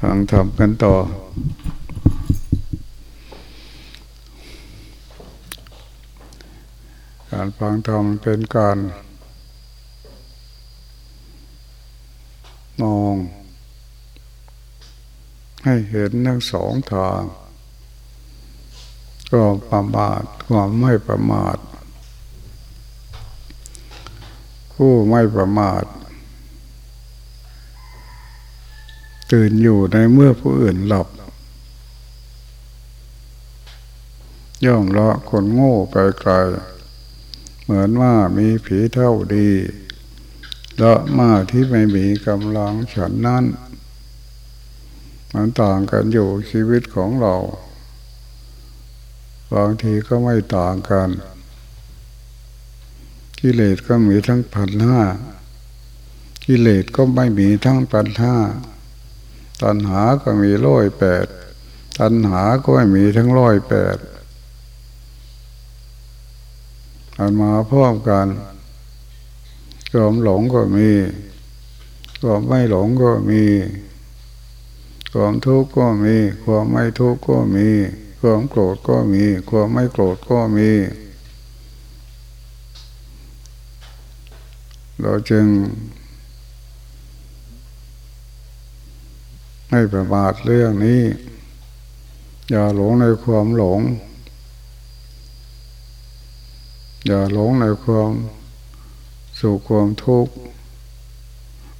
ทางทำกันต่อ การฟังธรรมเป็นการมองให้เห็นทั้งสองทางก็ประมาทความไม่ประมาทผู้ไม่ประมาท ตื่นอยู่ในเมื่อผู้อื่นหลับ ย่อมละคนโง่ไปไกล เหมือนว่ามีผีเท่าดีละมาที่ไม่มีกำลังฉันนั้นมันต่างกันอยู่ชีวิตของเรา บางทีก็ไม่ต่างกัน กิเลสก็มีทั้งพันห้ากิเลสก็ไม่มีทั้งพันห้า ตัณหาก็มีร้อยแปดตัณหาก็ไม่มีทั้งร้อยแปดอันมาพร้อมกันความหลงก็มีความไม่หลงก็มี ความทุกข์ก็มี ความไม่ทุกข์ก็มี ความโกรธก็มี ความไม่โกรธก็มี เราจึง ไม่ประมาทเรื่องนี้ อย่าหลงในความหลง อย่าหลงในความสุขความทุกข์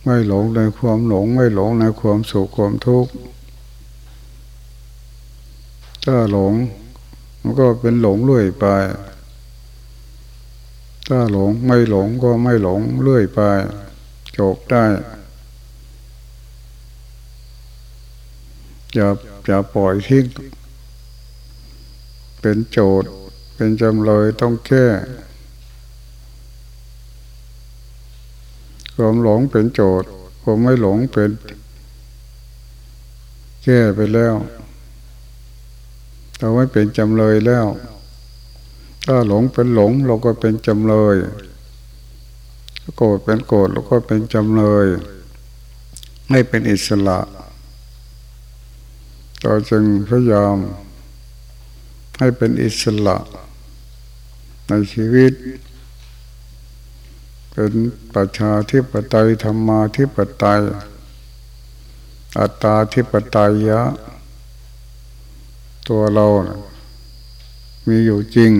ไม่หลงในความหลง ไม่หลงในความสุขความทุกข์ถ้าหลงมันก็เป็นหลงเรื่อยไป ถ้าหลงไม่หลงก็ไม่หลงเรื่อยไป จบได้ อย่าอย่าปล่อยทิ้งเป็นโจทย์ เป็นจำเลยต้องแก้ความหลงเป็นโจทย์ความไม่หลงเป็นแก้ไปแล้วเราไม่เป็นจำเลยแล้ว ถ้าหลงเป็นหลงเราก็เป็นจำเลยโกรธเป็นโกรธเราก็เป็นจำเลย ไม่เป็นอิสระ เราจึงพยายามให้เป็นอิสระในชีวิต เป็นประชาธิปไตยธรรมาธิปไตย อัตตาธิปไตยยะ ตัวเรามีอยู่จริง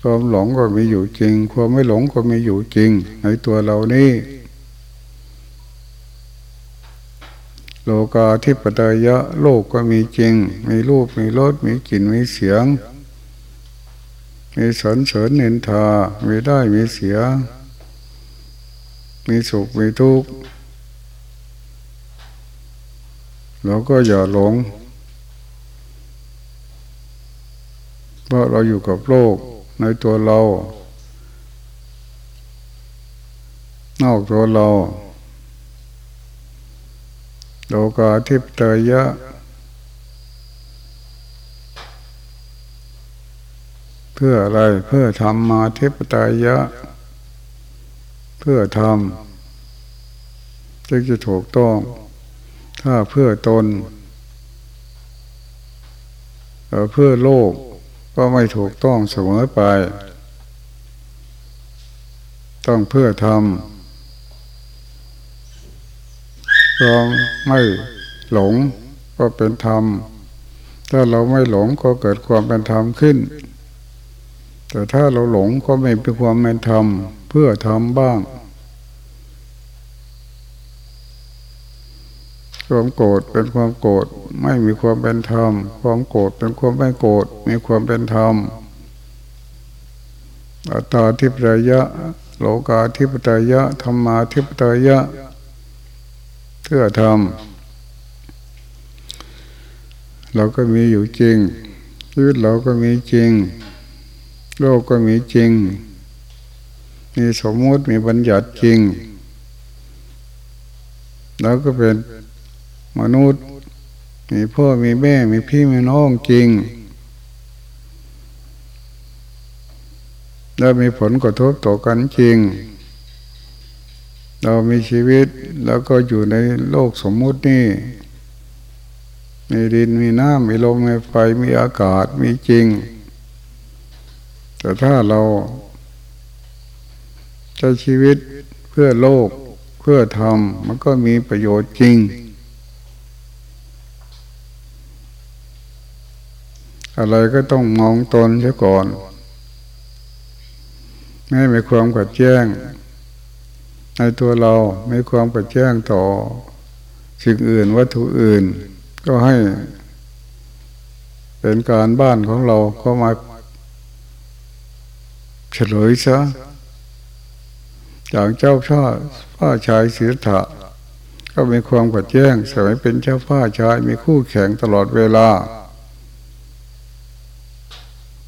ความหลงก็มีอยู่จริง ความไม่หลงก็มีอยู่จริง ในตัวเรานี่ โลกาทิปไตยะโลกก็มีจริง มีรูปมีรสมีกลิ่นมีเสียง มีสนเสริญเนินทา มีได้มีเสีย มีสุขมีทุกข์เราก็อย่าหลง เพราะเราอยู่กับโลกในตัวเรา นอกตัวเรา โลกาทิพเตยะ เพื่ออะไรเพื่อทำมาทิพตยะ เพื่อทำจึงจะถูกต้อง ถ้าเพื่อตนเพื่อโลกก็ไม่ถูกต้องเสมอไป ต้องเพื่อทำ ควาไม่หลงก็เป็นธรรม ถ้าเราไม่หลงก็เกิดความเป็นธรรมขึ้น แต่ถ้าเราหลงก็ไม่เป็นความเป็นธรรมเพื่อทำบ้างความโกรธเป็นความโกรธไม่มีความเป็นธรรม ความโกรธเป็นความไม่โกรธมีความเป็นธรรมอัตตาทิพยะ โลกาทิพยะธรรมาทิพยะ เพื่อทำเราก็มีอยู่จริงชีวิตเราก็มีจริง โลกก็มีจริง มีสมมติมีบัญญัติจริงเราก็เป็นมนุษย์ มีพ่อมีแม่มีพี่มีน้องจริง แล้วมีผลกระทบต่อกันจริง เรามีชีวิตแล้วก็อยู่ในโลกสมมุตินี่ มีดินมีน้ำมีลมมีไฟมีอากาศมีจริง แต่ถ้าเราใช้ชีวิตเพื่อโลกเพื่อธรรมมันก็มีประโยชน์จริง อะไรก็ต้องมองตนเสียก่อน ไม่มีความขัดแย้ง ในตัวเราไม่ความขัดแย้งต่อ สิ่งอื่นวัตถุอื่น ก็ให้ เป็นการบ้านของเราก็มาเฉลยซะจากเจ้าชาผ้าชายศีรษะก็มีความขัดแย้งสมัยเป็นเจ้าผ้าชายมีคู่แข่งตลอดเวลา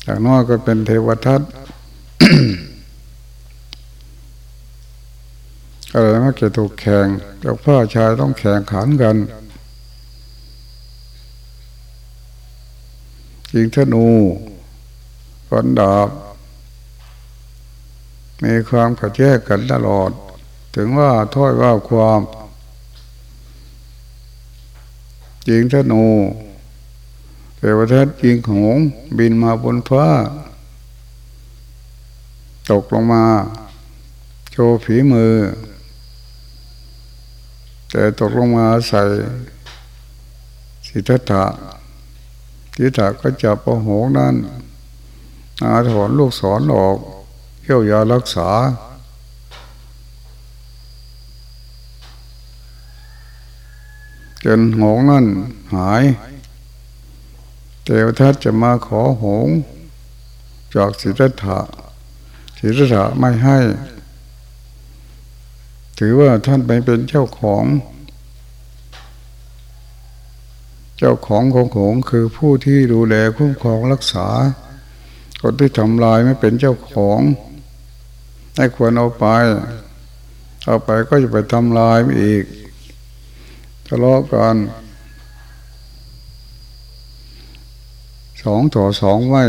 จากน้อยก็เป็นเทวทัต อะไรมักจะถูกแข่งกับพ่อชายต้องแข่งขันกันยิงธนูฟันดาบ มีความขัดแย้งกันตลอด ถึงว่าถ้อยว่าความยิงธนูเทวทัตยิงหงบินมาบนฟ้า ตกลงมา โชว์ฝีมือ แต่ตกลงมาใส่สิทธัตถะสิทธัตถะก็จับประหงนั้นอาถอนลูกศรอออกเขี่ยวยารักษา จนหงนั่นหายเทวทัตจะมาขอหงจากสิทธัตถะสิทธัตถะไม่ให้ ถือว่าท่านไปเป็นเจ้าของ เจ้าของของหงคือผู้ที่ดูแลคุ้มครองรักษา คนที่ทำลายไม่เป็นเจ้าของให้ควรเอาไป เอาไปก็จะไปทำลายอีกทะเลาะกันสองต่อสองไม่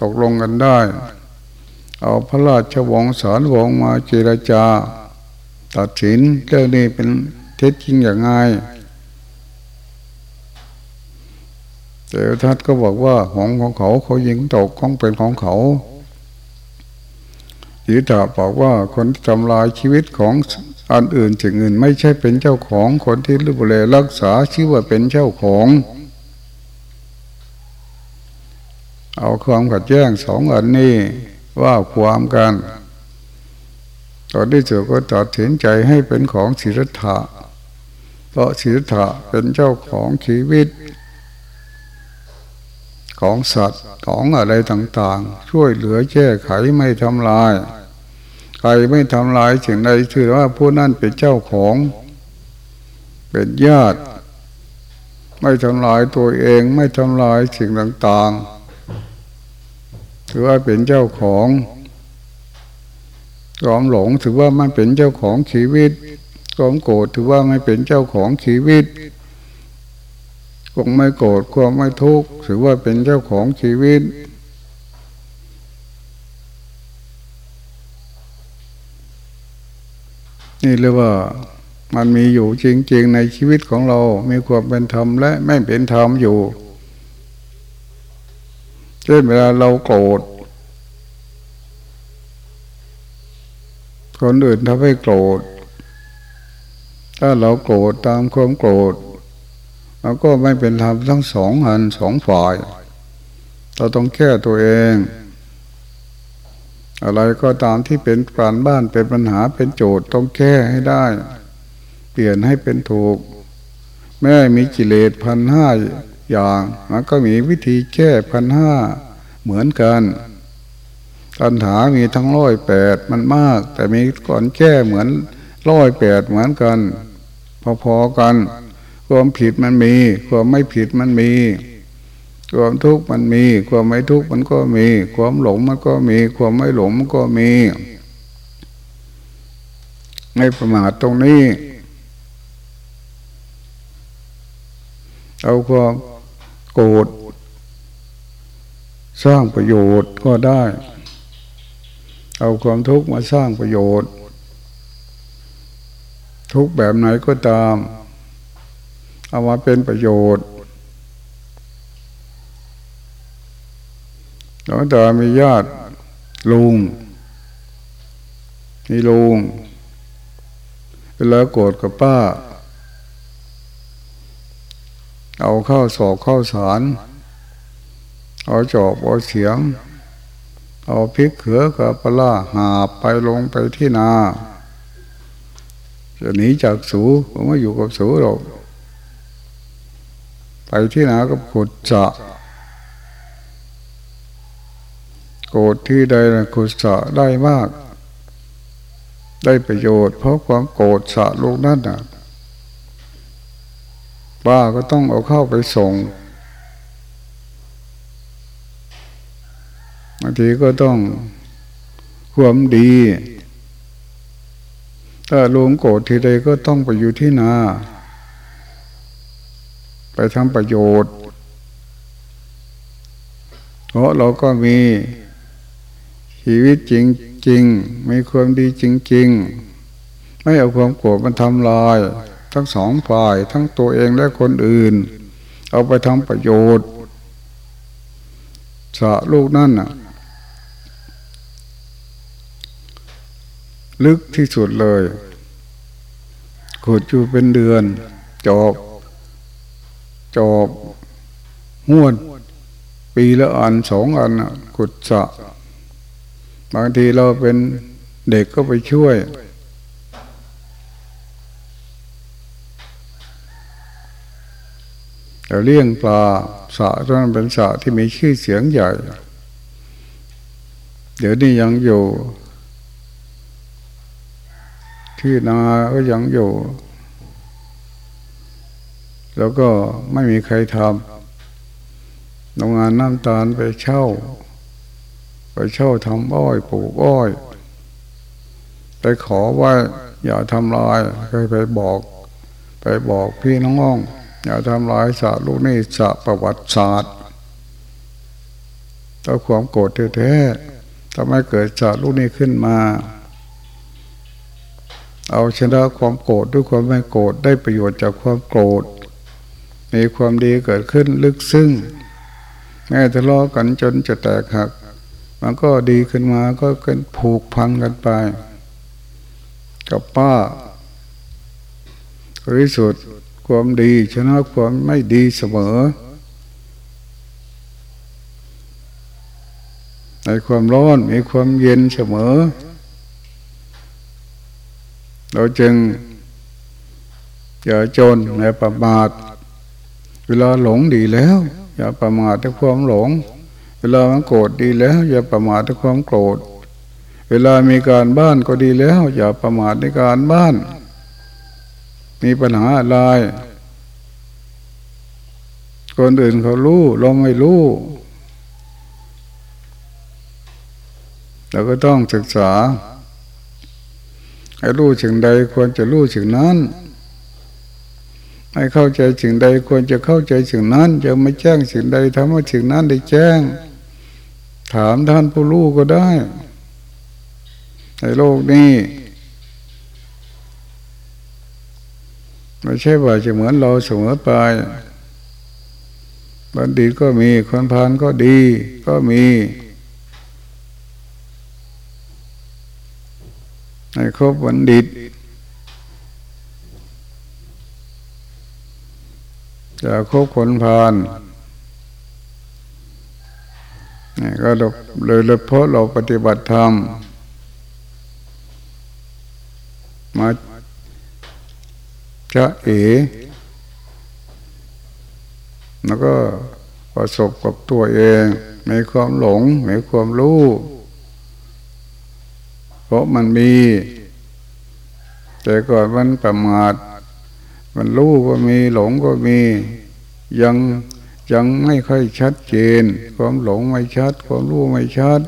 ตกลงกันได้ เอาพระราชวงศ์สารวงมาเจรจา ตัดสินเรื่องนี้เป็นเท็จจริงอย่างไงแต่ทัดก็บอกว่าของของเขาเขายิงตกของเป็นของเขายีตาบอกว่าคนที่ทำลายชีวิตของอันอื่นสิ่งอื่นไม่ใช่เป็นเจ้าของคนที่รูแลรักษาชื่อว่าเป็นเจ้าของ เอาความขัดแย้งสองอันนี้ว่าความกัน ตอนที่สุดก็ตัดสินใจให้เป็นของศิรธะเพราะศิรธะเป็นเจ้าของชีวิต ของสัตว์ของอะไรต่างๆ ช่วยเหลือแก้ไขไม่ทำลาย ใครไม่ทำลายสิ่งใดถือว่าผู้นั้นเป็นเจ้าของ เป็นญาติ ไม่ทำลายตัวเองไม่ทำลายสิ่งต่างๆถือว่าเป็นเจ้าของ ความหลงถือว่ามันเป็นเจ้าของชีวิตความโกรธถือว่าไม่เป็นเจ้าของชีวิตความไม่โกรธความไม่ทุกข์ถือว่าเป็นเจ้าของชีวิต นี่เรียกว่ามันมีอยู่จริง ๆ ในชีวิตของเรา มีความเป็นธรรมและไม่เป็นธรรมอยู่ เช่นเวลาเราโกรธ คนอื่นทำให้โกรธ ถ้าเราโกรธตามความโกรธเราก็ไม่เป็นธรรมทั้งสองอันสองฝ่าย เราต้องแก้ตัวเอง อะไรก็ตามที่เป็นการบ้านเป็นปัญหาเป็นโจทย์ต้องแก้ให้ได้ เปลี่ยนให้เป็นถูก แม้มีกิเลสพันห้าอย่างมันก็มีวิธีแก้พันห้าเหมือนกัน ปัญหามีทั้งร้อยแปดมันมาก แต่มีก่อนแก้เหมือนร้อยแปดเหมือนกัน พอๆกัน ความผิดมันมี ความไม่ผิดมันมี ความทุกข์มันมี ความไม่ทุกข์มันก็มี ความหลงมันก็มี ความไม่หลงมันก็มีไม่ประมาทตรงนี้ เอาความโกรธสร้างประโยชน์ก็ได้ เอาความทุกข์มาสร้างประโยชน์ ทุกแบบไหนก็ตาม เอามาเป็นประโยชน์แล้วแต่มีญาติลุงมีลุงเวลาโกรธกับป้า เอาเข้าสอบเข้าสาร เอาจอบเอาเสียง เอาพริกเขือกับปลาหาไปลงไปที่นาจะหนีจากสูผมไม่อยู่กับสูหรอกไปที่นาก็ขุดจะโกรธที่ใดนะขุดจะได้มาก ได้ประโยชน์ เพราะความโกรธสะลูกนั่นนะป้าก็ต้องเอาเข้าไปส่งางทีก็ต้องความดี ถ้าลุงโกรธทีใดก็ต้องไปอยู่ที่นา ไปทำประโยชน์ เพราะเราก็มีชีวิตจริงจริงมีความดีจริงๆไม่เอาความโกรธมันทำลาย ทั้งสองฝ่ายทั้งตัวเองและคนอื่น เอาไปทำประโยชน์สะลูกนั่นน่ะ ลึกที่สุดเลยขุดอยู่เป็นเดือน จอบจอบห้วน ปีละอันสองอันขุดสะ บางทีเราเป็นเด็กก็ไปช่วย เราเลี้ยงปลาสระนั้นเป็นสะที่มีชื่อเสียงใหญ่ เดี๋ยวนี้ยังอยู่ ที่นาก็ยังอยู่ แล้วก็ไม่มีใครทำโรงงานน้ำตาลไปเช่า ไปเช่าทำอ้อยปลูกอ้อยไปขอว่าอย่าทำลายเคยไปบอก ไปบอกพี่น้องอย่าทำลายศาสตร์ลูกนี่ศาสตร์ประวัติศาสตร์ถ้าความโกรธแท้ๆทำให้เกิดศาสตร์ลูกนี้ขึ้นมา เอาชนะความโกรธด้วยความไม่โกรธได้ประโยชน์จากความโกรธ มีความดีเกิดขึ้นลึกซึ้งแม้ทะเลาะกันจนจะแตกหัก มันก็ดีขึ้นมาก็เกินผูกพันกันไป กับป้าริสุทธ์ความดีชนะความไม่ดีเสมอ ในความร้อนมีความเย็นเสมอ เราจึงอย่าจนในประมาท เวลาหลงดีแล้ว อย่าประมาทในความหลง เวลามันโกรธดีแล้ว อย่าประมาทในความโกรธ เวลามีการบ้านก็ดีแล้ว อย่าประมาทในการบ้าน มีปัญหาอะไรคนอื่นเขารู้เราไม่รู้เราก็ต้องศึกษา ให้รู้สิ่งใดควรจะรู้สิ่งนั้นให้เข้าใจสิ่งใดควรจะเข้าใจสิ่งนั้นจะไม่แจ้งสิ่งใดทำให้สิ่งนั้นได้แจ้ง ถามท่านผู้รู้ก็ได้ ในโลกนี้ไม่ใช่ว่าจะเหมือนเราเสมอไปบัณฑิตก็มีคนพานก็ดีก็มี ในครบบัณฑิตจะคบคนพานนี่ก็เลยเลยเพราะเราปฏิบัติธรรมมาจะเอ๋แล้วก็ประสบกับตัวเองมีความหลงมีความรู้ ราะมันมี แต่ก่อนมันประมาท มันรู้ก็มีหลงก็มี ยังยังไม่ค่อยชัดเจน ความหลงไม่ชัด ความรู้ไม่ชัด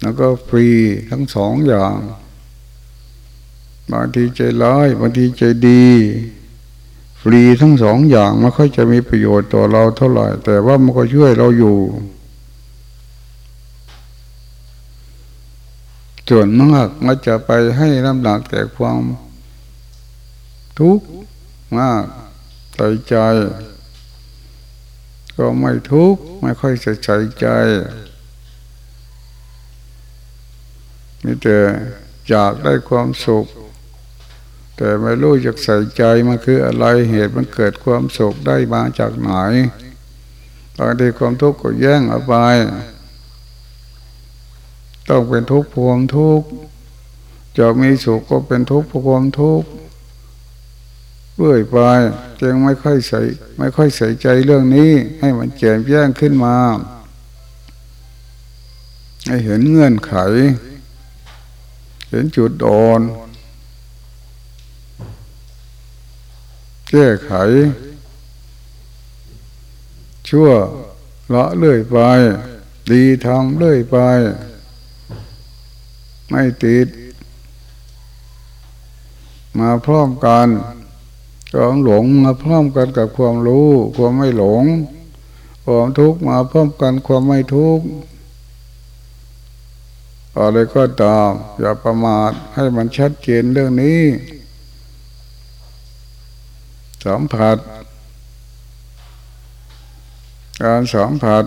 แล้วก็ฟรีทั้งสองอย่างบางทีใจร้ายบางทีใจดี ฟรีทั้งสองอย่างไม่ค่อยจะมีประโยชน์ต่อเราเท่าไหร่ แต่ว่ามันก็ช่วยเราอยู่ ส่วนมากมันจะไปให้น้ำหนักแต่ความ ทุกข์มากใส่ใจ ก็ไม่ทุกข์ไม่ค่อยจะใส่ใจมีแต่อยากได้ความสุข แต่ไม่รู้จักใส่ใจมันคืออะไรเหตุมันเกิดความสุขได้มาจากไหนบางทีความทุกข์ก็แย่งเอาไป ต้องเป็นทุกข์พวงทุกข์จะมีสุขก็เป็นทุกข์พวงทุกข์เรื่อยไปจึงไม่ค่อยใส่ไม่ค่อยใส่ใจเรื่องนี้ ให้มันแจ่มแจ้งขึ้นมา ให้เห็นเงื่อนไข เห็นจุดอ่อนแก้ไข ชั่วละเลื่อยไป ดีทำเลื่อยไป ไม่ติด มาพร้อมกันความหลงมาพร้อมกันกับความรู้ ความไม่หลง ความทุกข์มาพร้อมกันความไม่ทุกข์อะไรก็ตามอย่าประมาทให้มันชัดเจนเรื่องนี้สัมผัส การสัมผัส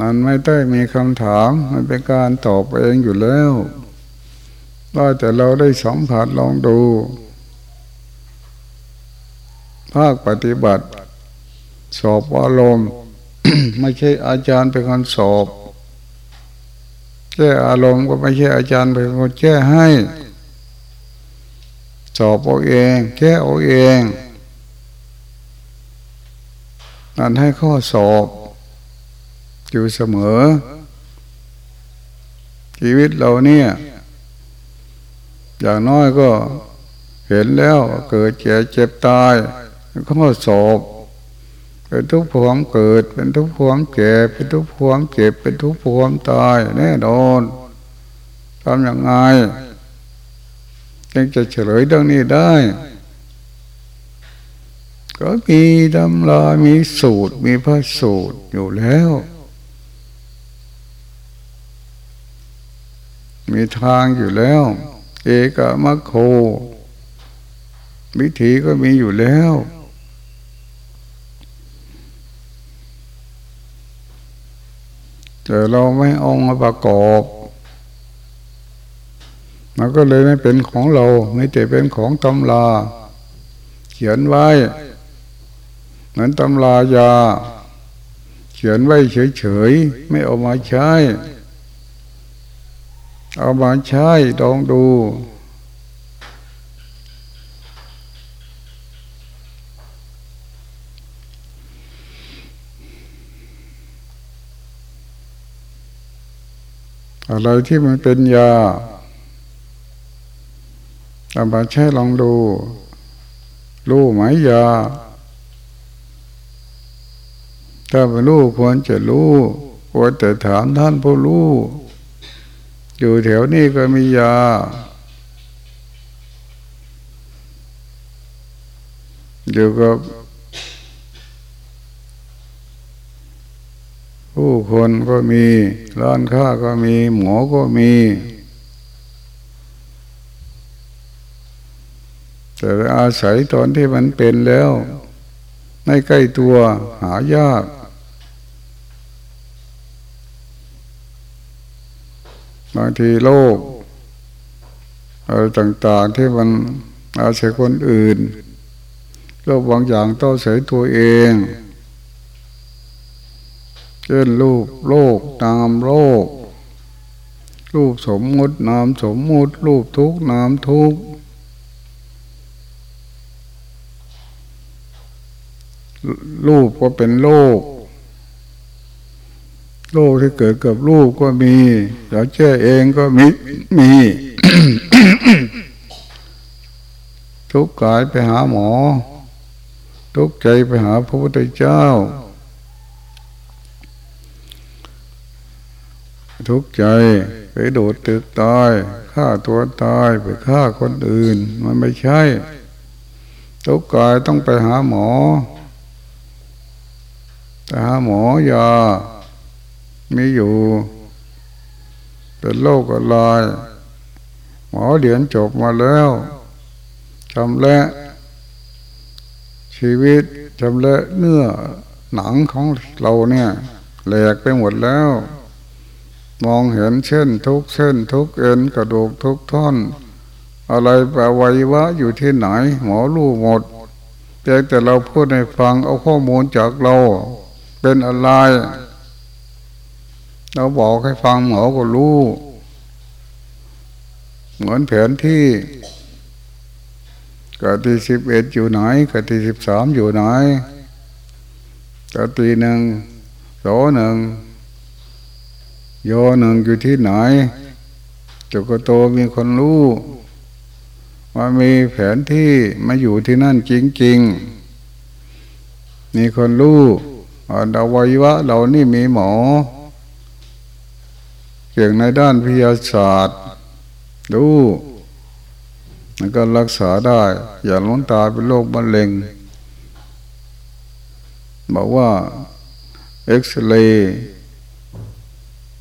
มันไม่ได้มีคำถาม มันเป็นการตอบเองอยู่แล้วว่าแต่เราได้สัมผัสลองดู ภาคปฏิบัติ สอบอารมณ์ไม่ใช่อาจารย์เป็นคนสอบแก้อารมณ์ก็ไม่ใช่อาจารย์เป็นคนแก้ให้ สอบเอาเอง แก้เอาเองนั่นให้ข้อสอบ อยู่เสมอ ชีวิตเราเนี่ย อย่างน้อยก็เห็นแล้วเกิดเจ็บเจ็บตายข้อสอบเป็นทุกข์ความเกิด เป็นทุกข์ความเจ็บเป็นทุกข์ความเจ็บ เป็นทุกข์ความตายแน่นอนทำอย่างไงจึงจะเฉลยเรื่องนี้ได้ ก็มีตำรามีสูตร มีพระสูตรอยู่แล้ว มีทางอยู่แล้ว เอกมะโควิธีก็มีอยู่แล้ว แต่เราไม่เอามาประกอบ มันก็เลยไม่เป็นของเรา ไม่แต่เป็นของตำราเขียนไว้ เหมือนตำรายา เขียนไว้เฉยๆ ไม่เอามาใช้ เอามาใช้ลองดู อะไรที่มันเป็นยาเอามาใช้ลองดู รู้ไหมยา ถ้าไม่รู้ควรจะรู้ควรแต่ถามท่านผู้รู้ อยู่แถวนี้ก็มียา อยู่กับผู้คนก็มี ร้านค้าก็มี หมอก็มี แต่อาศัยตอนที่มันเป็นแล้ว ไม่ใกล้ตัวหายาก บางทีโลกอะไรต่างๆที่มันอาศัยคนอื่น โลกบางอย่างต้องใส่ตัวเองเช่นรูปโลกนามโลก รูปสมมุตินามสมมุติ รูปทุกนามทุกรูปก็เป็นโลก โลกที่เกิดกับลูกก็มีเราแช่เองก็มีมี ทุกกายไปหาหมอ ทุกใจไปหาพระพุทธเจ้า ทุกใจไปโดดตึกตายฆ่าตัวตายไปฆ่าคนอื่น มันไม่ใช่ ทุกกายต้องไปหาหมอไปหาหมอยา มีอยู่ เป็นโรคอะไรหมอเรียนจบมาแล้วชำละชีวิตชำละเนื้อหนังของเราเนี่ยแหลกไปหมดแล้ว มองเห็นเช่น ทุกเส้นทุกเอ็นกระดูกทุกท่อน อะไรแปลวัยวะอยู่ที่ไหน หมอรู้หมดแต่แต่เราพูดให้ฟังเอาข้อมูลจากเรา เป็นอะไร เราบอกให้ฟังหมอก็รู้ เหมือนแผนที่กตีสิบเอ็ดอยู่ไหนกตีสิบสามอยู่ไหนกตีหนึ่งโสหนึ่งโยหนึ่งอยู่ที่ไหนจุกโตมีคนรู้ว่ามีแผนที่มาอยู่ที่นั่นจริง ๆ มีคนรู้อวัยวะ เรานี่มีหมอ เก่งในด้านวิทยาศาสตร์รู้มันก็รักษาได้ อย่าล้มตาเป็นโรคมะเร็ง บอกว่าเอ็กซเรย์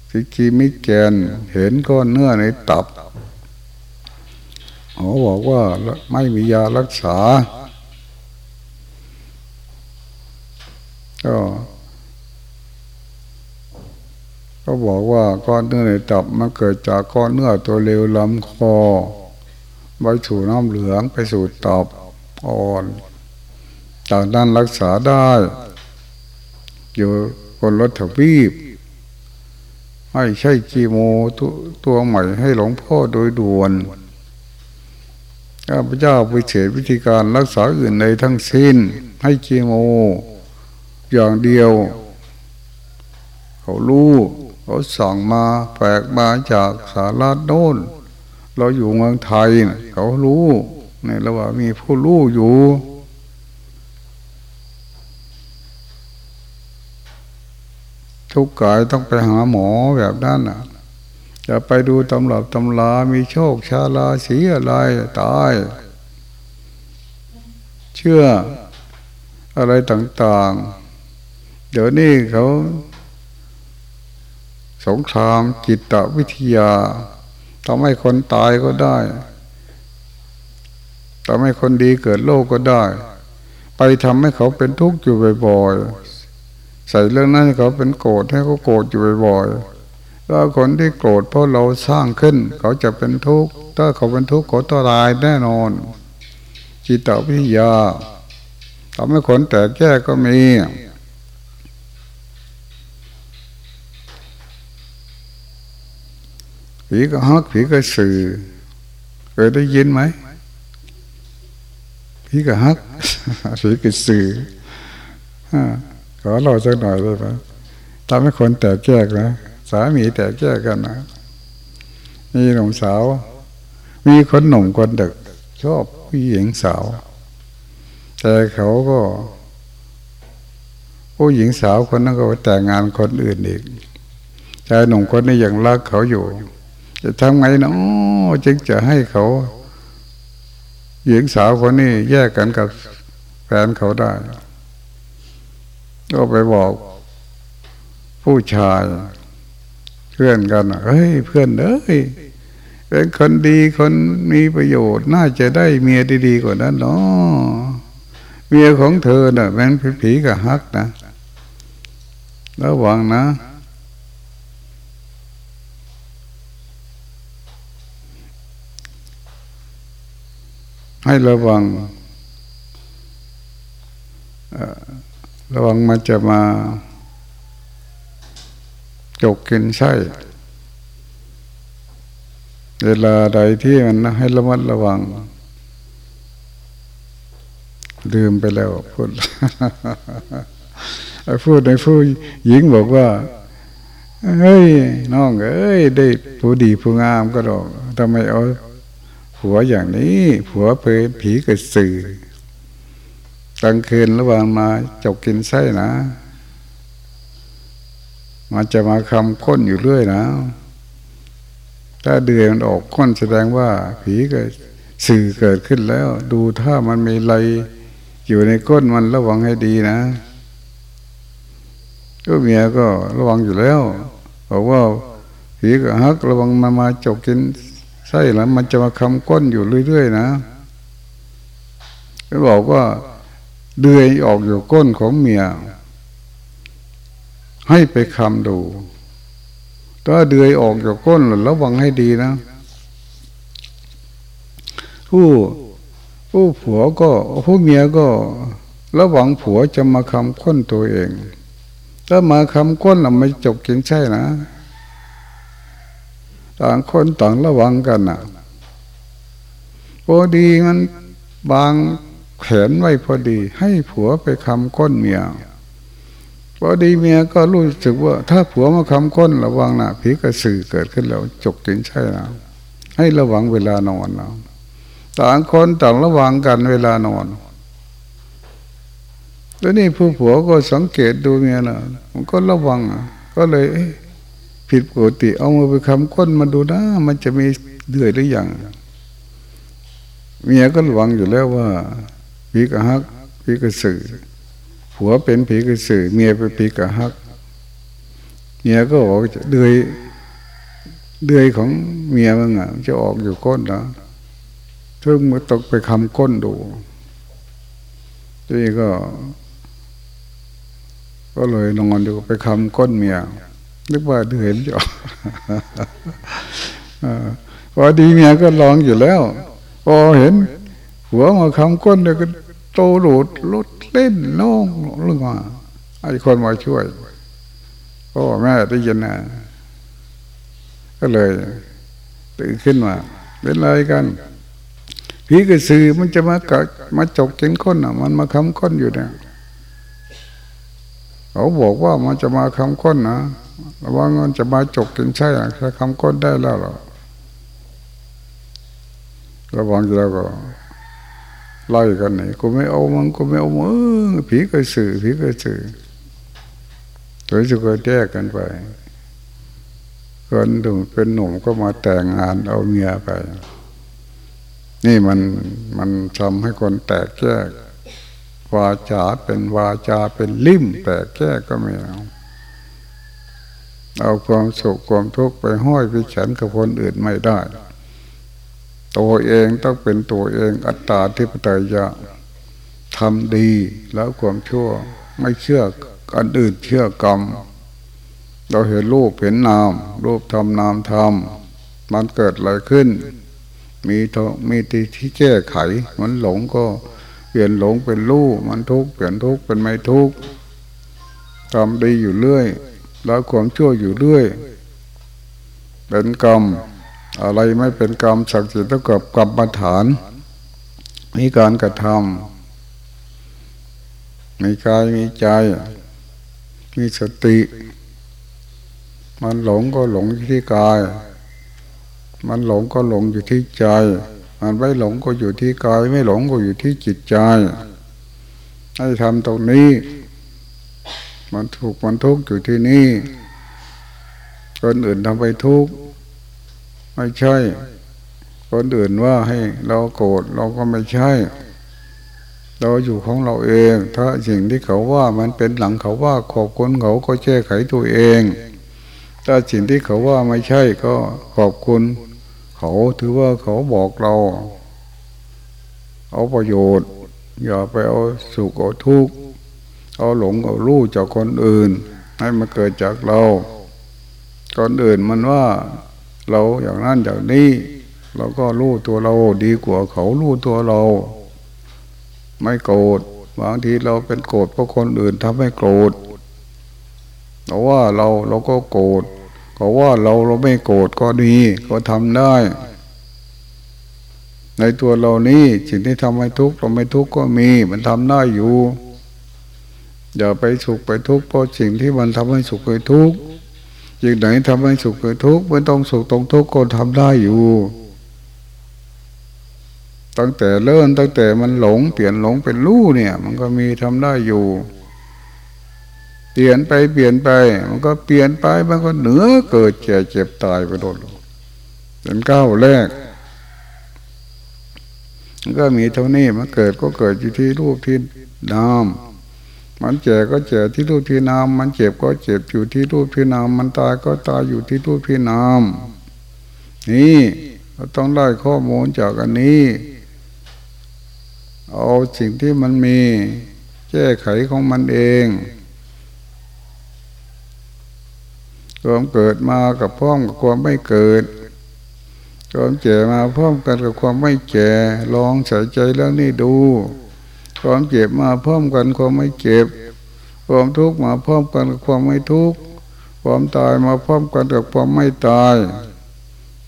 สิกีมิแกนเห็นก้อนเนื้อในตับหมอบอกว่าไม่มียารักษา ก็ ก็บอกว่าก้อนเนื้อในตับมันเกิดจากก้อนเนื้อตัวเร็วลำคอไปสู่น้ำเหลืองไปสู่ตับอ่อนจากนั้นรักษาได้ อยู่คนรถถวีบให้ใช้จีโมตตัวใหม่ให้หลวงพ่อโดยด่วนข้าพเจ้าไปเฉดวิธีการรักษาอื่นในทั้งสิ้น ให้จีโม อย่างเดียว เขารู้ เขาสั่งมาแปลกมาจากสาราโน้น เราอยู่เมืองไทย เขารู้ในระหว่างมีผู้รู้อยู่ทุกกายต้องไปหาหมอแบบนั้นอะจะไปดูตำรับตำลา มีโชคชาลาสีอะไรตาย เชื่ออะไรต่างๆ เดี๋ยวนี้เขา สงครามจิตวิทยาทำให้คนตายก็ได้ทำให้คนดีเกิดโลกก็ได้ ไปทำให้เขาเป็นทุกข์อยู่บ่อยๆใส่เรื่องนั้นเขาเป็นโกรธให้เขาโกรธอยู่บ่อยๆถ้าคนที่โกรธเพราะเราสร้างขึ้น เขาจะเป็นทุกข์ถ้าเขาเป็นทุกข์เขาต้องตายแน่นอน จิตวิทยาทำให้คนแตกแยกก็มี ผีก็ฮักผีก็สื่อเคยได้ยินไหมผีก็ฮักผีก็สื่อขอเราสักหน่อยได้ไหมทำให้คนแตกแยกนะสามีแตกแยกกันนะมีหนุ่มสาว มีคนหนุ่มคนเด็กชอบผู้หญิงสาว แต่เขาก็ผู้หญิงสาวคนนั้นก็แต่งงานคนอื่นอีกชายหนุ่มคนนี้ยังรักเขาอยู่ จะทำไงเนาะจึงจะให้เขา หญิงสาวคนนี้แยกกันกับแฟนเขาได้ ก็ไปบอกผู้ชายเพื่อนกันเฮ้ยเพื่อนเอ้ยเป็นคนดีคนมีประโยชน์ น่าจะได้เมียดีๆกว่านั้นเนาะเมียของเธอเน่ะแม่งผีกับฮักนะระวังนะ ให้ระวังระวังมันจะมาจกกินไส้เวลาใดที่มันให้ระมัดระวังลืมไปแล้วพูดพูดในผู้หญิงบอกว่าเฮ้ยน้องเอ้ยได้ผู้ดีผู้งามก็ดอกทำไมเอา ผัวอย่างนี้ ผัวเป็นผีกระสือกลางคืนระหว่างมาจกกินไส้นะ มันจะมาคำค้นอยู่เรื่อยนะ ถ้าเดือนมันออกค้นแสดงว่า ผีก็สื่อเกิดขึ้นแล้ว ดูถ้ามันมีอะไรอยู่ในก้นมันระวังให้ดีนะก็เมียก็ระวังอยู่แล้วบอกว่าผีกับฮักระวังมามาจกกิน ไส้แล้วมันจะมาคำก้นอยู่เรื่อยๆนะเขาบอกว่าเดือยออกอยู่ก้นของเมีย ให้ไปคำดูถ้าเดือยออกจากก้นระวังให้ดีนะ ผู้ผู้ผัวก็ผู้เมียก็ระวังผัวจะมาคำก้นตัวเอง ถ้ามาคำก้นเราไม่จบกินใช่นะ ต่างคนต่างระวังกันนะพอดีมันบางแขนไว้พอดี ให้ผัวไปคำก้นเมียพอดีเมียก็รู้สึกว่า ถ้าผัวมาคำก้นระวังนะผีกระสือเกิดขึ้นแล้วจกกินใช่นะให้ระวังเวลานอนนะต่างคนต่างระวังกันเวลานอนแล้วนี่ผู้ผัวก็สังเกตดูเมียนะมันก็ระวังก็เลย ผิดปกติเอามือไปคำก้นมาดูนะมันจะมีเดือยหรือยังเมียก็ระวังอยู่แล้วว่าผีกระฮักผีกระสือผัวเป็นผีกระสือเมียเป็นผีกระฮักเมียก็บอกจะเดือยเดือยของเมียมันอะจะออกอยู่ก้นนะทึ่งมาตกไปคำก้นดูนี่ก็ ก็เลยนอนอยู่ไปคำก้นเมีย นึกว่าเดือยจะพอดีเมียก็ลองอยู่แล้ว พอเห็น หัวมาคำก้นเลยก็โตหลุดลุดเล่นน้องลงมาไอ้คนมาช่วยพ่อแม่ได้ยินนะก็เลยตื่นขึ้นมา เป็นไรกันผีกระสือมันจะมากัดมาจกกินก้นอะ มันมาคำก้นอยู่เนี่ยเขาบอกว่ามันจะมาคำก้นนะ ระวังมันจะมาจกกินใช่ไหมคำก้นได้แล้วหรอระวังแล้วก็ไล่กันไหนกูไม่เอามันกูไม่เอามือผีกระสือผีกระสือโดยจะก็แยกกันไปคนหนุ่มเป็นหนุ่มก็มาแต่งงานเอาเมียไป นี่มันมันทำให้คนแตกแยกวาจาเป็นวาจาเป็นลิ่มแตกแยกก็ไม่เอา เอาความสุขความทุกข์ไปห้อยไปฉันกับคนอื่นไม่ได้ ตัวเองต้องเป็นตัวเองอัตตาทิปไตยะทำดีแล้วความชั่วไม่เชื่ออันอื่นเชื่อกรรม เราเห็นรูปเห็นนาม รูปทำนามทำมันเกิดอะไรขึ้น มีทมีที่ที่แก้ไข มันหลงก็เปลี่ยนหลงเป็นรูปมันทุกข์เปลี่ยนทุกข์เป็นไม่ทุกข์ทำดีอยู่เรื่อย แล้วความชั่วอยู่เรื่อย เป็นกรรม อะไรไม่เป็นกรรมสักสิทธิ์เท่ากับกรรมฐาน มีการกระทำมีกายมีใจ มีสติ มันหลงก็หลงอยู่ที่กาย มันหลงก็หลงอยู่ที่ใจ มันไม่หลงก็อยู่ที่กาย ไม่หลงก็อยู่ที่จิตใจ ให้ทำตรงนี้ มันถูกมันทุกข์อยู่ที่นี่ คนอื่นทำไปทุกข์ไม่ใช่ คนอื่นว่าให้เราโกรธเราก็ไม่ใช่ เราอยู่ของเราเอง ถ้าสิ่งที่เขาว่ามันเป็นหลังเขาว่าขอบคุณเขาก็แก้ไขตัวเอง ถ้าสิ่งที่เขาว่าไม่ใช่ก็ขอบคุณ เขาถือว่าเขาบอกเรา เอาประโยชน์ อย่าไปเอาสุขเอาทุกข์ เอาหลงเอารู้จากคนอื่น ให้มันเกิดจากเราคนอื่นมันว่าเราอย่างนั้นอย่างนี้ เราก็รู้ตัวเราดีกว่าเขารู้ตัวเรา ไม่โกรธบางทีเราเป็นโกรธเพราะคนอื่นทำให้โกรธเราว่าเราเราก็โกรธเขาว่าเราเราไม่โกรธก็ดีก็ทำได้ ในตัวเรานี้สิ่งที่ทำให้ทุกข์เราไม่ทุกข์ก็มี มันทำได้อยู่ อย่าไปสุขไปทุกข์เพราะสิ่งที่มันทำให้สุขไปทุกข์อย่างไหนทำให้สุขเกิดทุกข์ไม่ต้องสุขตรงทุกข์ก็ทำได้อยู่ ตั้งแต่เริ่มตั้งแต่มันหลงเปลี่ยนหลงเป็นรู้เนี่ย มันก็มีทำได้อยู่เปลี่ยนไปเปลี่ยนไป มันก็เปลี่ยนไปมันก็เหนือเกิดแก่เจ็บตายไปโดนเป็นก้าวแรกมันก็มีเท่านี้มันเกิดก็เกิดอยู่ที่รูปที่นาม มันเจ็บก็เจ็บที่รูปที่นาม มันเจ็บก็เจ็บอยู่ที่รูปที่นาม มันตายก็ตายอยู่ที่รูปที่นาม นี่เราต้องได้ข้อมูลจากอันนี้ เอาสิ่งที่มันมีแก้ไขของมันเองความเกิดมากับพร้อมกับความไม่เกิดความเจ็บมาพร้อมกันกับความไม่เจ็บลองใส่ใจเรื่องนี้ดู ความเจ็บมาพร้อมกันความไม่เจ็บ ความทุกข์มาพร้อมกันกับความไม่ทุกข์ ความตายมาพร้อมกันกับความไม่ตาย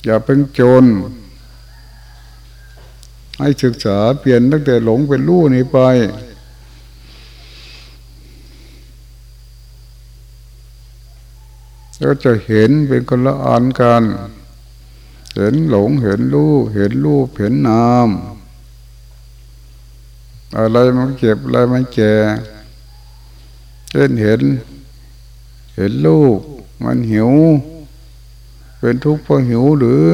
อย่าเพิ่งจน ให้ศึกษาเปลี่ยนตั้งแต่หลงเป็นรู้นี้ไปก็จะเห็นเป็นคนละอันกัน เห็นหลงเห็นรูปเห็นรูปเห็นนาม อะไรมันเจ็บอะไรมันแก่เช่นเห็น เห็นลูก มันหิว เป็นทุกข์เพราะหิวหรือ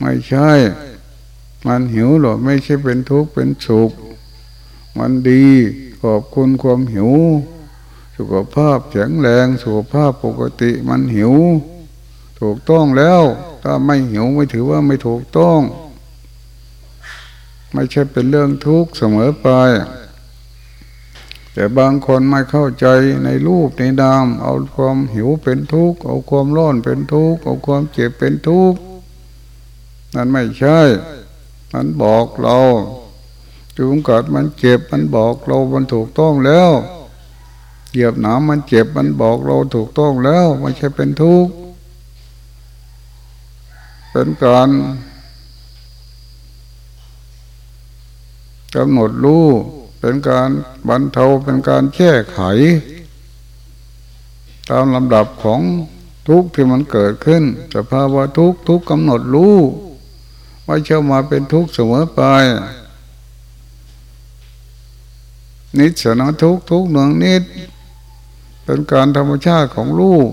ไม่ใช่ มันหิวหรอไม่ใช่เป็นทุกข์เป็นสุข มันดีขอบคุณความหิว สุขภาพแข็งแรงสุขภาพปกติมันหิว ถูกต้องแล้ว ถ้าไม่หิวไม่ถือว่าไม่ถูกต้อง ไม่ใช่เป็นเรื่องทุกข์เสมอไป แต่บางคนไม่เข้าใจในรูปในนาม เอาความหิวเป็นทุกข์ เอาความร้อนเป็นทุกข์ เอาความเจ็บเป็นทุกข์ นั่นไม่ใช่ มันบอกเราจุงกัดมันเจ็บมันบอกเรา มันถูกต้องแล้วเหยียบหนามมันเจ็บมันบอกเราถูกต้องแล้วไม่ใช่เป็นทุกข์ เป็นการ กำหนดรู้เป็นการบรรเทาเป็นการแก้ไข ตามลำดับของทุกข์ที่มันเกิดขึ้นสภาวะทุกข์ทุกกำหนดรู้ไม่เชื่อมาเป็นทุกข์เสมอไป นิสนะทุกทุกหนึ่งนิด เป็นการธรรมชาติของลูก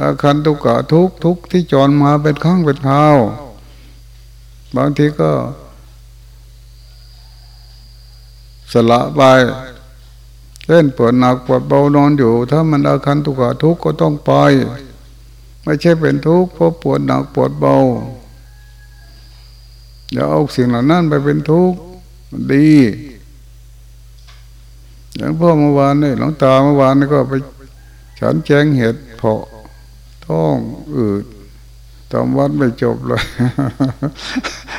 อาคันตุกะทุกทุกที่จรมาเป็นข้างเป็นคราวบางทีก็ สละไปเล่นปวดหนักปวดเบานอนอยู่ ถ้ามันอาคันตุกะทุกก็ต้องไป ไม่ใช่เป็นทุกข์เพราะปวดหนักปวดเบาอย่าเอาสิ่งเหล่านั้นไปเป็นทุกข์ดี อย่างพ่อเมื่อวานนี่หลวงตาเมื่อวานนี่ก็ไปฉันแจ้งเหตุเพาะท้องอืดทำวัดไม่จบเลย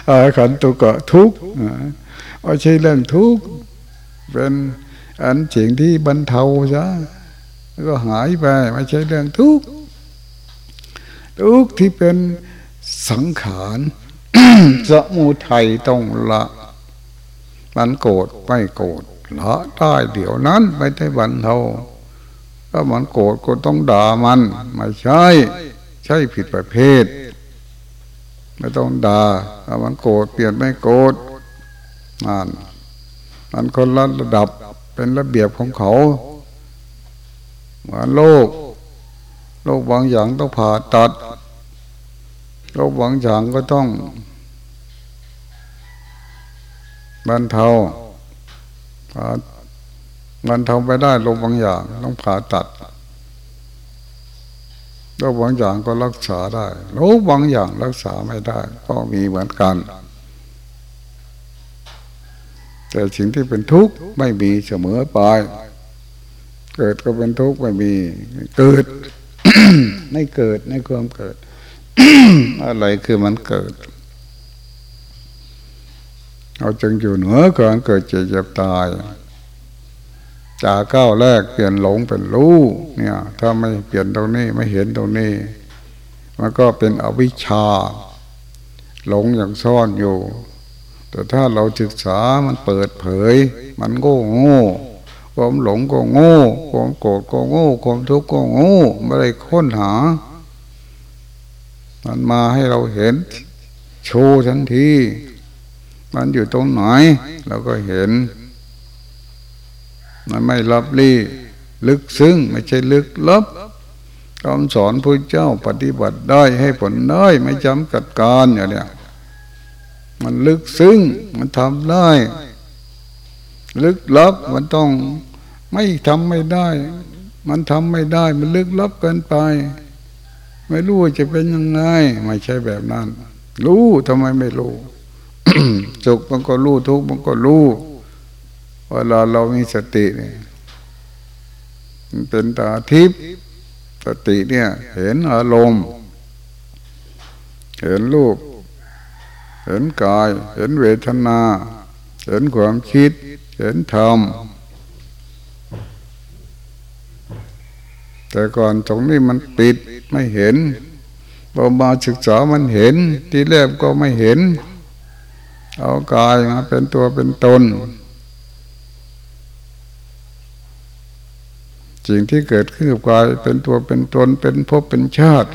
อาขันตุกะทุกข์เอาใช่เรื่องทุกข์ เป็นอันสิ่งที่บรรเทาซะก็หายไปไม่ใช่เรื่องทุกข์ทุกข์ที่เป็นสังขารสมุทัยต้องละมันโกรธไม่โกรธละได้เดี๋ยวนั้นไม่ได้บันเทาถ้ามันโกรธก็ต้องด่ามันไม่ใช่ ใช่ผิดประเภทไม่ต้องด่าถ้ามันโกรธเปลี่ยนไม่โกรธมัน มันคนละระดับเป็นระเบียบของเขาเหมือนโลก โลกบางอย่างต้องผ่าตัด โลกบางอย่างก็ต้องบรรเทามันทำไปได้โลงบางอย่างต้องผ่าตัดโรคบางอย่างก็รักษาได้โรคบางอย่างรักษาไม่ได้ ก็มีเหมือนกัน แต่สิ่งที่เป็นทุกข์ไม่มีเสมอไป เกิดก็เป็นทุกข์ไม่มี เกิดไม่เกิดในความเกิด อะไรคือมันเกิด เราจึงอยู่เหนือการเกิดเจ็บเจ็บตายจากก้าวแรกเปลี่ยนหลงเป็นรู้เนี่ย ถ้าไม่เปลี่ยนตรงนี้ไม่เห็นตรงนี้ มันก็เป็นอวิชชา หลงอย่างซ่อนอยู่ แต่ถ้าเราศึกษามันเปิดเผย มันโง่โง่ความหลงก็โง่ความโกรธก็โง่ความทุกข์ก็โง่ไม่ได้ค้นหา มันมาให้เราเห็น โชว์ทันที มันอยู่ตรงไหนเราก็เห็น มันไม่ลับลี่ ลึกซึ้งไม่ใช่ลึกลับคำสอนพระเจ้าปฏิบัติได้ให้ผลได้ไม่จำกัดการอย่างเนี้ย มันลึกซึ้งมันทำได้ ลึกลับมันต้องไม่ทำไม่ได้ มันทำไม่ได้ มันลึกลับเกินไป ไม่รู้จะเป็นยังไง ไม่ใช่แบบนั้น รู้ทำไมไม่รู้สุขมันก็รู้ทุกข์มันก็รู้เวลาเรามีสติเนี่ยมันเป็นตาทิพย์สติเนี่ย เห็นอารมณ์ เห็นรูป เห็นกาย เห็นเวทนา เห็นความคิด เห็นธรรม แต่ก่อนตรงนี้มันปิดไม่เห็นพอมาศึกษามันเห็น ที่แรกก็ไม่เห็น เอากายมาเป็นตัวเป็นตนสิ่งที่เกิดขึ้นกับกายเป็นตัวเป็นตนเป็นภพเป็นชาติ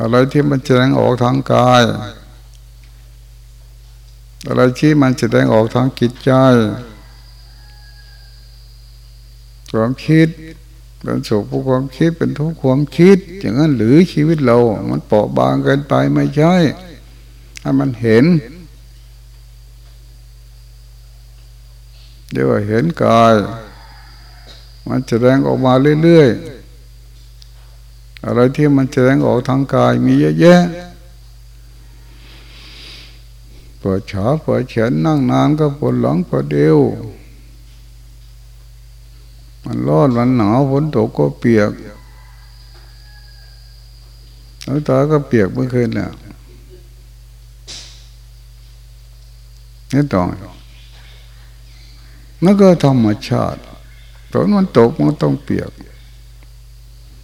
อะไรที่มันแสดงออกทางกาย อะไรที่มันแสดงออกทางจิตใจความคิดเป็นสุขผู้ความคิดเป็นทุกข์ความคิด อย่างนั้นหรือชีวิตเรา มันเปราะบางเกินไปไม่ใช่ให้มันเห็นเดี๋ยวเห็นกาย มันแสดงออกมาเรื่อยๆ อะไรที่มันแสดงออกทางกายมีเยอะแยะปวดขาปวดแขนนั่งนานก็ปวดหลังปวดเอวมันร้อนมันหนาวฝนตกก็เปียกแล้วตาก็เปียกเมื่อคืนเนี่ยนี่ต่อนั่นก็ธรรมชาติฝนมันตกมันต้องเปียก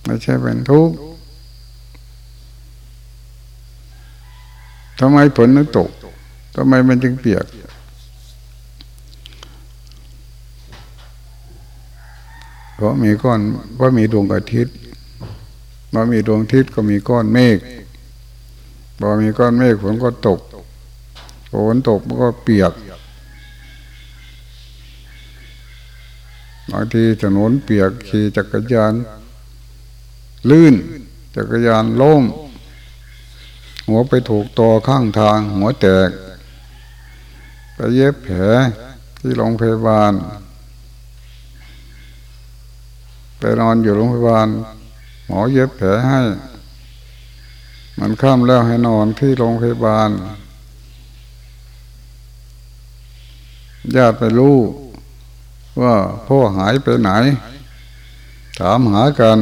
ไม่ใช่เป็นทุกข์ทำไมฝนมันตกทำไมมันจึงเปียก เพราะมีก้อนเพราะมีดวงอาทิตย์พอมีดวงอาทิตย์ก็มีก้อนเมฆพอมีก้อนเมฆฝนก็ตกฝนตกมันก็เปียกบางทีถนนเปียกขี่จักรยาน ลื่น จักรยานล้มหัวไปถูกตอข้างทาง หัวแตก ไปเย็บแผลที่โรงพยาบาล ไปนอนอยู่โรงพยาบาล หมอเย็บแผลให้ มันข้ามแล้วให้นอนที่โรงพยาบาลญาติไปรู้ว่าพ่อหายไปไหน ถามหากัน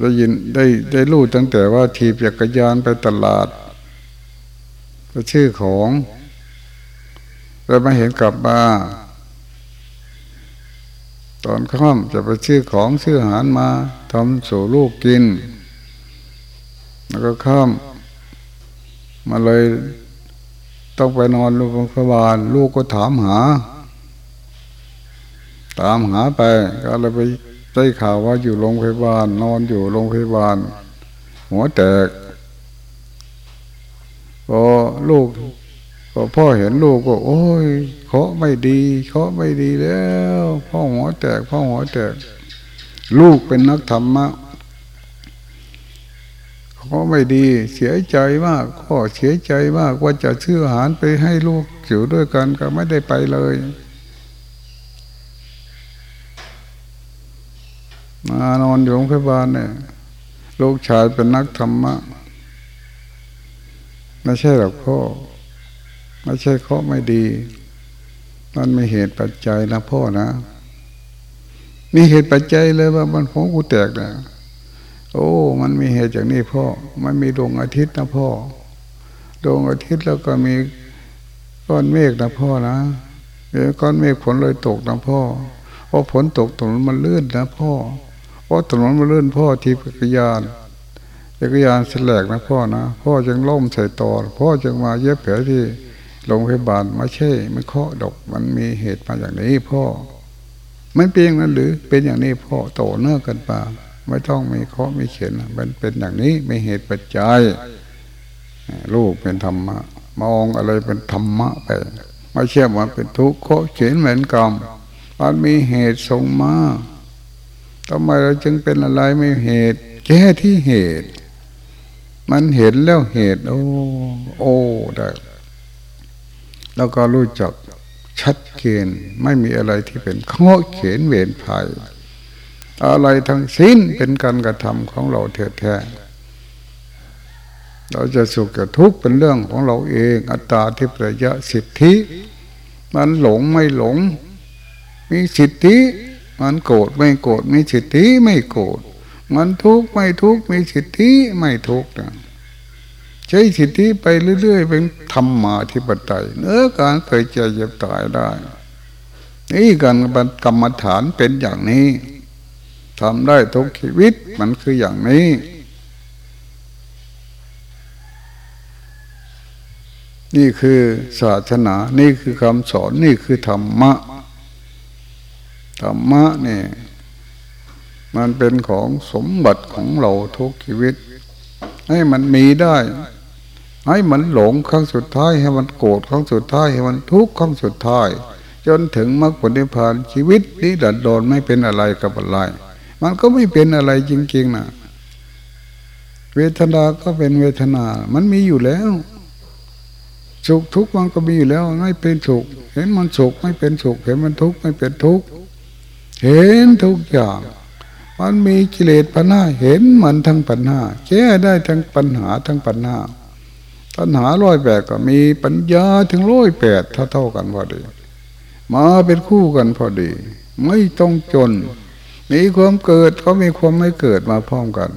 ได้ยินได้ได้รู้ตั้งแต่ว่าทีบจักรยานไปตลาดก็ชื่อของแล้วมาเห็นกลับมาตอนค่ำจะไปชื่อของชื่ออาหารมาทำสู่ลูกกิน แล้วก็ค่ำมาเลยต้องไปนอนโรงพยาบาลลูกก็ถามหา ตามหาไปก็เลยไป ได้ข่าวว่าอยู่โรงพยาบาล นอนอยู่โรงพยาบาล หัวแตกพอลูกพอพ่อเห็นลูกก็ โอ้ยเขาไม่ดีเขาไม่ดีแล้ว พ่อหัวแตก พ่อหัวแตก ลูกเป็นนักธรรมะเขาไม่ดีเสียใจมากก็เสียใจมากว่าจะชื่ออาหารไปให้ลูกอยู่ด้วยกันก็ไม่ได้ไปเลย มานอนอยู่โรงพยาบาลเนี่ยลูกชายเป็นนักธรรมะไม่ใช่หรอกพ่อไม่ใช่เขาไม่ดี มันมีเหตุปัจจัยนะพ่อนะ มีเหตุปัจจัยเลยว่ามันของกูแตกนะโอ้ มันมีเหตุอย่างนี้พ่อ มันมีดวงอาทิตย์นะพ่อดวงอาทิตย์แล้วก็มีก้อนเมฆนะพ่อนะมีก้อนเมฆฝนเลยตกนะพ่อเพราะฝนตกถนนมันลื่นนะพ่อ เพราะถนนมันลื่นพ่อที่จักรยานจักรยานแสลกนะพ่อนะ พ่อจึงล่มใส่ตอพ่อจึงมาเย็บแผลที่โรงพยาบาลไม่ใช่ไม่เคาะดอกมันมีเหตุมาอย่างนี้พ่อ มันเป็นอย่างนั้นหรือเป็นอย่างนี้พ่อโตเนื้อกันปาไม่ต้องมีเคาะมีเขียนมันเป็นอย่างนี้ไม่เหตุปัจจัยลูกเป็นธรรมะมองอะไรเป็นธรรมะไปไม่เชื่อว่าเป็นทุกข์เคาะเขียนเหมือนกรรมมันมีเหตุส่งมา ทำไมเราจึงเป็นอะไรไม่เหตุ แก้ที่เหตุ มันเห็นแล้วเหตุ โอ้โอ้ได้แล้วก็รู้จักชัดเจนไม่มีอะไรที่เป็นข้อเขียนเวรภัย อะไรทั้งสิ้นเป็นการกระทำของเราแท้ๆเราจะสุขจะทุกข์เป็นเรื่องของเราเอง อัตตาที่ประยะสิทธิ มันหลงไม่หลง มีสิทธิ มันโกรธไม่โกรธมีสิทธิไม่โกรธมันทุกข์ไม่ทุกข์มีสิทธิไม่ทุกข์นะใช้สิทธิไปเรื่อย ๆ เป็นธรรมาธิปไตยเนื้อการเคยเจ็บจะตายได้ นี่การกรรมฐานเป็นอย่างนี้ทำได้ทุกชีวิตมันคืออย่างนี้ นี่คือศาสนา นี่คือคำสอน นี่คือธรรมะ ธรรมะนี่มันเป็นของสมบัติของเราทุกชีวิต ให้มันมีได้ ให้มันหลงครั้งสุดท้าย ให้มันโกรธครั้งสุดท้าย ให้มันทุกข์ครั้งสุดท้าย จนถึงมรรคผลนิพพานชีวิตนี้ดัดโดนไม่เป็นอะไรกับอะไร มันก็ไม่เป็นอะไรจริงๆนะเวทนาก็เป็นเวทนา มันมีอยู่แล้ว สุขทุกข์มันก็มีอยู่แล้ว ไม่เป็นสุข เห็นมันสุขไม่เป็นสุข เห็นมันทุกข์ไม่เป็นทุกข์ เห็นทุกอย่าง มันมีกิเลสปัญหาเห็นมันทั้งปัญหาแก้ได้ทั้งปัญหาทั้งปัญหาปัญหาร้อยแปดก็มีปัญญาถึงร้อยแปดเท่าเท่ากันพอดี มาเป็นคู่กันพอดี ไม่ต้องจน มีความเกิดก็มีความไม่เกิดมาพร้อมกัน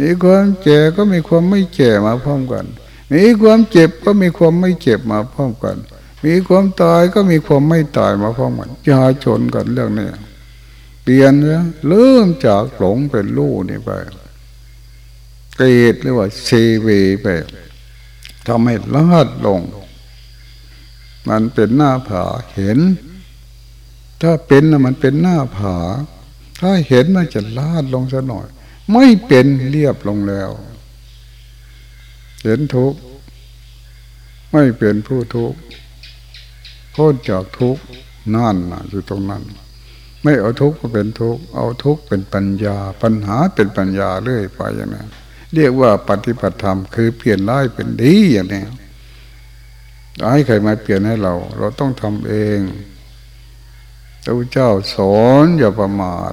มีความแก่ก็มีความไม่แก่มาพร้อมกัน มีความเจ็บก็มีความไม่เจ็บมาพร้อมกัน มีความตายก็มีความไม่ตายมาพร้อมกันอย่าชนกันเรื่องนี้ เปลี่ยนเนะเริ่มจากหลงเป็นลูกนี่ไปเกรดหรือว่าเซเวไปทำให้ลาดลง มันเป็นหน้าผาเห็น ถ้าเป็นนะมันเป็นหน้าผา ถ้าเห็นมันจะลาดลงสัหน่อย ไม่เป็นเรียบลงแล้ว เห็นทุกข์ไม่เป็นผู้ทุกข์พ้นจากทุกข์นั่นนะอยู่ตรงนั้น ไม่เอาทุกข์ก็เป็นทุกข์เอาทุกข์เป็นปัญญา ปัญหาเป็นปัญญาเรื่อยไปอย่างนั้นเรียกว่าปฏิบัติธรรมคือเปลี่ยนร้ายเป็นดีอย่างนี้ให้ใครมาเปลี่ยนให้เรา เราต้องทำเองพระเจ้าสอนอย่าประมาท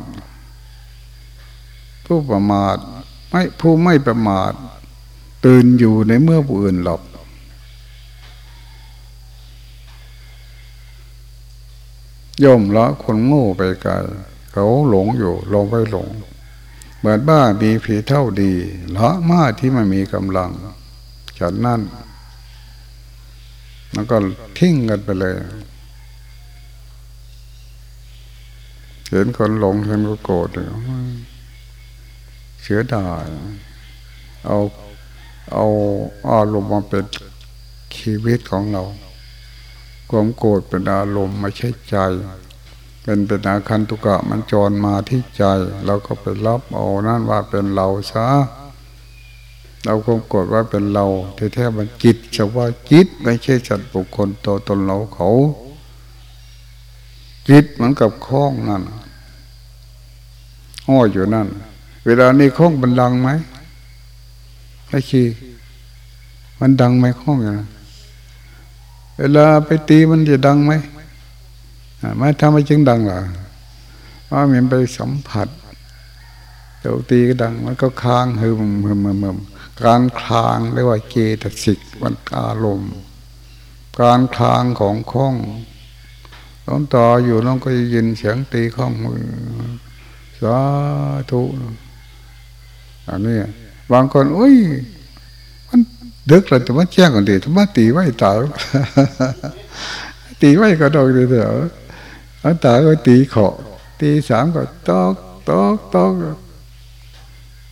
ผู้ประมาทไม่ผู้ไม่ประมาท ตื่นอยู่ในเมื่อผู้อื่นหลับ ย่อมละคนโง่ไปไกลเขาหลงอยู่ลงไปหลงเหมือนบ้ามีผีเท่าดีละมาที่มันมีกำลังฉันนั่นมันก็ทิ้งกันไปเลย เห็นคนหลงเห็นก็โกรธเสียดายเอาเอาอารมณ์มาเป็นชีวิตของเรา ความโกรธเป็นอารมณ์ไม่ใช่ใจ เป็นเป็นอาคันตุกะมันจรมาที่ใจเราก็ไปรับเอานั่นว่าเป็นเราซะเราคงกดว่าเป็นเราแท้ๆมันจิตจะว่าจิตไม่ใช่สัตบุคคลตัวตนเราเขาจิตเหมือนกับคล้องนั่นห้อยอยู่นั่น เวลานี้คล้องมันดังไหมไอ้ขี้มันดังไหมคล้องอย่างนั้น เวลาไปตีมันจะดังไหมไม่ทำไมจึงดังล่ะว่าะมันไปสัมผัสเดี๋ยวตีก็ดังมันก็ค้างหืมหืมหืมหืมการคลางเรียกว่าเกตสิกวันอารมณ์ การคลางของข้องน้องต่ออยู่น้องก็ยินเสียงตีข้องมือสาธุอันนี้บางคนอุ้ย มันดึกเลยแต่ว่าแจ้งกันดีทำไมตีไว้ตายตีไว้ก็ดอกเดียวหลวงตาก็ตีขอตีสามก็ตอกตอกตอก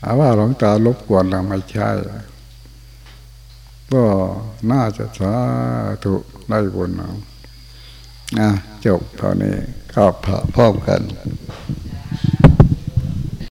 อาว่าหลวงตาลบกวนเราไม่ใช่ก็น่าจะสาธุได้บุญเอาอะจบเท่านี้ก็พร้อมกัน